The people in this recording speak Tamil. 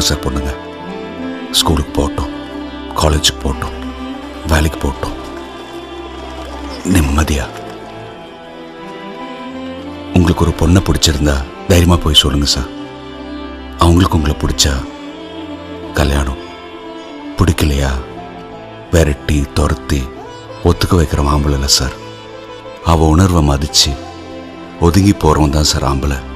போகட்டும் சார் பொண்ணுங்க. ஸ்கூலுக்கு போகட்டும் காலேஜுக்கு போகட்டும் வேலைக்கு போகட்டும். நிம்மதியா. உங்களுக்கு ஒரு பொண்ணை பிடிச்சிருந்தா தைரியமா போய் சொல்லுங்க சார். அவங்களுக்கு உங்களை பிடிச்சா கல்யாணம். பிடிக்கலையா? விரட்டி துரத்தி ஒத்துக்க வைக்கிற ஆம்பளை இல்லை சார். அவ உணர்வை மதிச்சு ஒதுங்கி போகிறவன் தான் சார் ஆம்பளை.